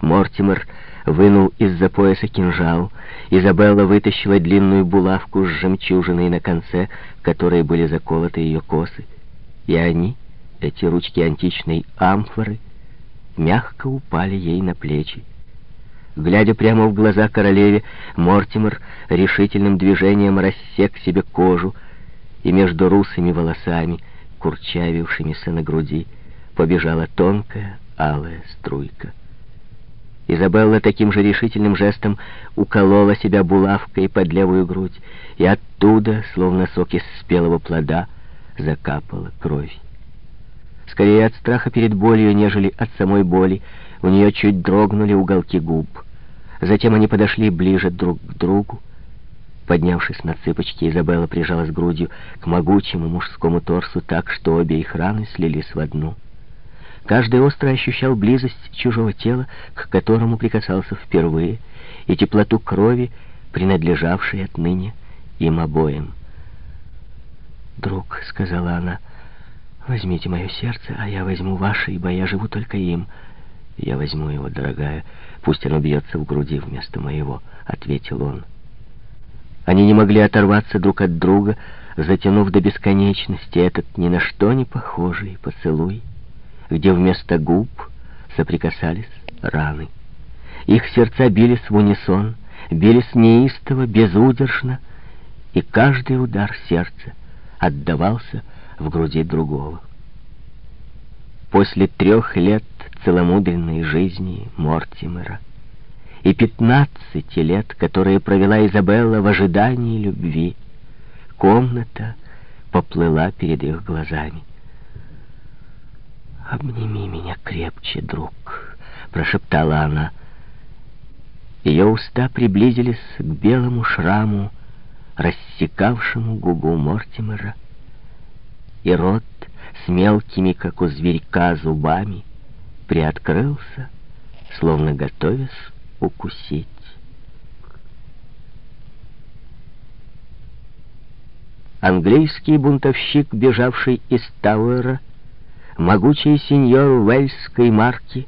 Мортимер вынул из-за пояса кинжал. Изабелла вытащила длинную булавку с жемчужиной на конце, в которой были заколоты ее косы. И они, эти ручки античной амфоры, мягко упали ей на плечи. Глядя прямо в глаза королеве, Мортимер решительным движением рассек себе кожу, и между русыми волосами, курчавившимися на груди, побежала тонкая алая струйка. Изабелла таким же решительным жестом уколола себя булавкой под левую грудь, и оттуда, словно сок из спелого плода, закапала кровь. Скорее от страха перед болью, нежели от самой боли, у нее чуть дрогнули уголки губ. Затем они подошли ближе друг к другу. Поднявшись на цыпочки, Изабелла прижалась грудью к могучему мужскому торсу так, что обе их раны слились в одну. Каждый остро ощущал близость чужого тела, к которому прикасался впервые, и теплоту крови, принадлежавшей отныне им обоим. «Друг», — сказала она, — «возьмите мое сердце, а я возьму ваше, ибо я живу только им». «Я возьму его, дорогая, пусть оно бьется в груди вместо моего», — ответил он. Они не могли оторваться друг от друга, затянув до бесконечности этот ни на что не похожий поцелуй где вместо губ соприкасались раны. Их сердца бились в унисон, бились неистово, безудержно, и каждый удар сердца отдавался в груди другого. После трех лет целомудренной жизни Мортимера и пятнадцати лет, которые провела Изабелла в ожидании любви, комната поплыла перед их глазами. «Обними меня крепче, друг», — прошептала она. Ее уста приблизились к белому шраму, рассекавшему губу Мортимера, и рот с мелкими, как у зверька, зубами приоткрылся, словно готовясь укусить. Английский бунтовщик, бежавший из Тауэра, могучий сеньор Уэльской марки,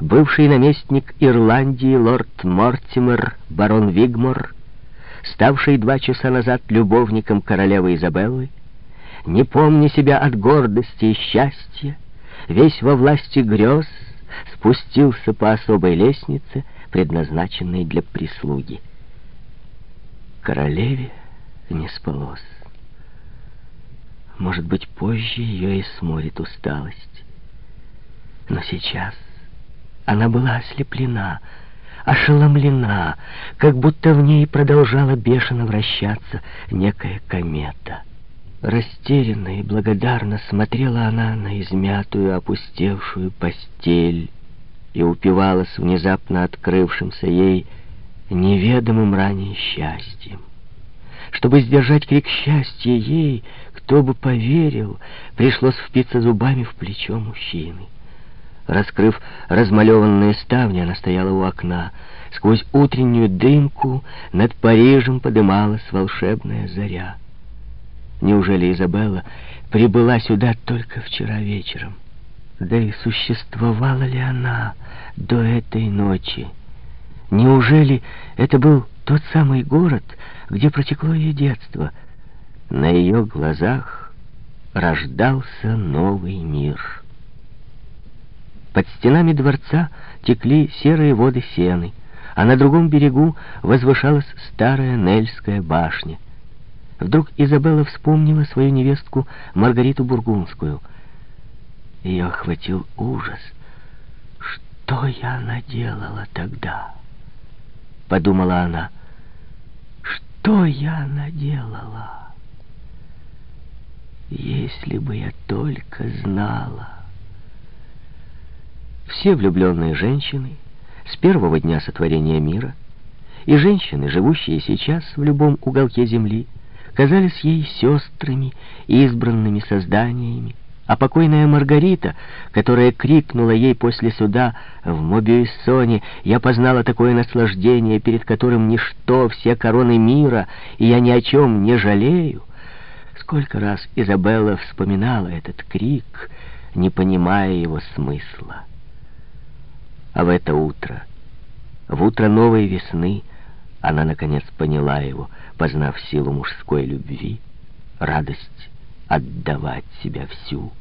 бывший наместник Ирландии лорд Мортимер, барон Вигмор, ставший два часа назад любовником королевы Изабеллы, не помня себя от гордости и счастья, весь во власти грез, спустился по особой лестнице, предназначенной для прислуги. Королеве не спалось. Может быть, позже ее и сморит усталость. Но сейчас она была ослеплена, ошеломлена, как будто в ней продолжала бешено вращаться некая комета. Растерянно и благодарно смотрела она на измятую, опустевшую постель и упивалась внезапно открывшимся ей неведомым ранее счастьем. Чтобы сдержать крик счастья ей, кто бы поверил, пришлось впиться зубами в плечо мужчины. Раскрыв размалеванные ставни, она стояла у окна. Сквозь утреннюю дымку над Парижем подымалась волшебная заря. Неужели Изабелла прибыла сюда только вчера вечером? Да и существовала ли она до этой ночи? Неужели это был тот самый город, где протекло ее детство. На ее глазах рождался новый мир. Под стенами дворца текли серые воды сены, а на другом берегу возвышалась старая Нельская башня. Вдруг Изабелла вспомнила свою невестку Маргариту Бургундскую. Ее охватил ужас. «Что я наделала тогда?» — подумала она. «Что я наделала? Если бы я только знала!» Все влюбленные женщины с первого дня сотворения мира и женщины, живущие сейчас в любом уголке земли, казались ей сестрами, избранными созданиями, а покойная Маргарита, которая крикнула ей после суда в Мобиуссоне, «Я познала такое наслаждение, перед которым ничто, все короны мира, и я ни о чем не жалею». Сколько раз Изабелла вспоминала этот крик, не понимая его смысла. А в это утро, в утро новой весны, она, наконец, поняла его, познав силу мужской любви, радость отдавать себя всю.